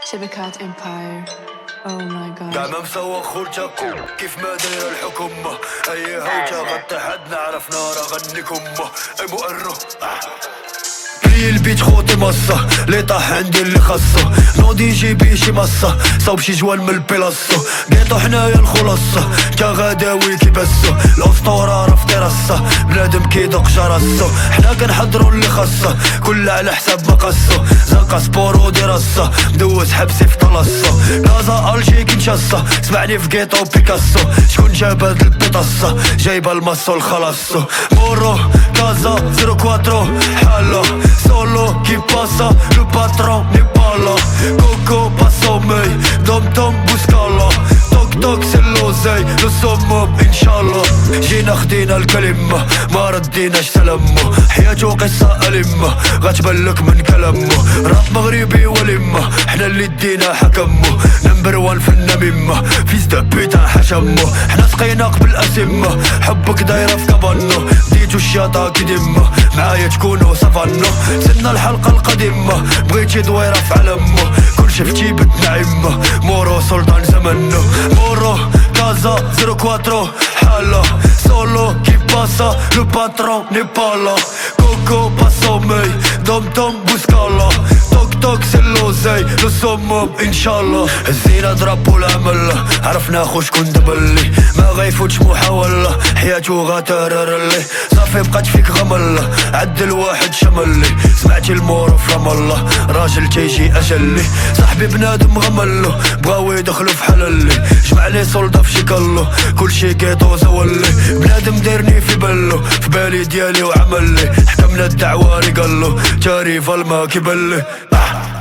شبكات امباير أو ماي جاد قاع ما مسوى خولتكم كيف ما دايره الحكومة. أي هوجة غطي حد نعرف نار اغنيكم أي مؤرو بلي البيت خوتي مصة. لي طاح عندي اللي خاصة نوضي يجيبي شي مصة. صوب شي جوال من البلاصة. قيطو حنايا الخلاصة. تا غداوي كيبسو الاسطورة راه في تيراسة بنادم كيدق جراسو حنا كنحضرو اللي خاصة كل على حساب مقصو زنقة سبور ودراسة مدوز حبسي في طلاسو كازا الجي كنشاسة سمعني في قيطو بيكاسو. شكون جاب هاد البيطاسة جايبة الماسو الخلاصو مورو كازا زيرو كواترو. حالة solo qui passa Le patron n'est pas là Coco pas sommeil Dom توك توك سي l'oseille Le summum inshallah. جينا خدينا الكلمة ما رديناش سلامه حياته قصة ألمة غتبلك من كلامه راب مغربي ولمة حنا اللي دينا حكمه نمبر وان في النميمة دو بيتا حشمه حنا سقينا قبل أسمة حبك دايرة في كبانو ديتو الشياطة كدمة معايا تكونو سافانو سنا الحلقة القديمة بغيتي دويرة في علمه شفتي بتنعمه مورو سلطان زمنه. مورو كازا زيرو كواترو. حالة سولو كي باسا. لو باترون ني با لا كوكو با دوم دوم بوسكالا. توك توك سي لوزي لو سوموم ان شاء الله الزينة ضربو العمل عرفنا خو شكون دبلي. ما غيفوتش محاولة. حياته غاتررلي. صافي بقات فيك غملة عدل واحد شملي سمعتي المورو في الله. راجل تيجي اجلي صاحبي بنادم غملو بغاو يدخلو في حللي جمع لي سولدا في شي كلو كلشي كيطو زولي بنادم دارني في بلو في بالي ديالي وعملي حكمنا الدعوة قالو تاريف الما كيبلي آه.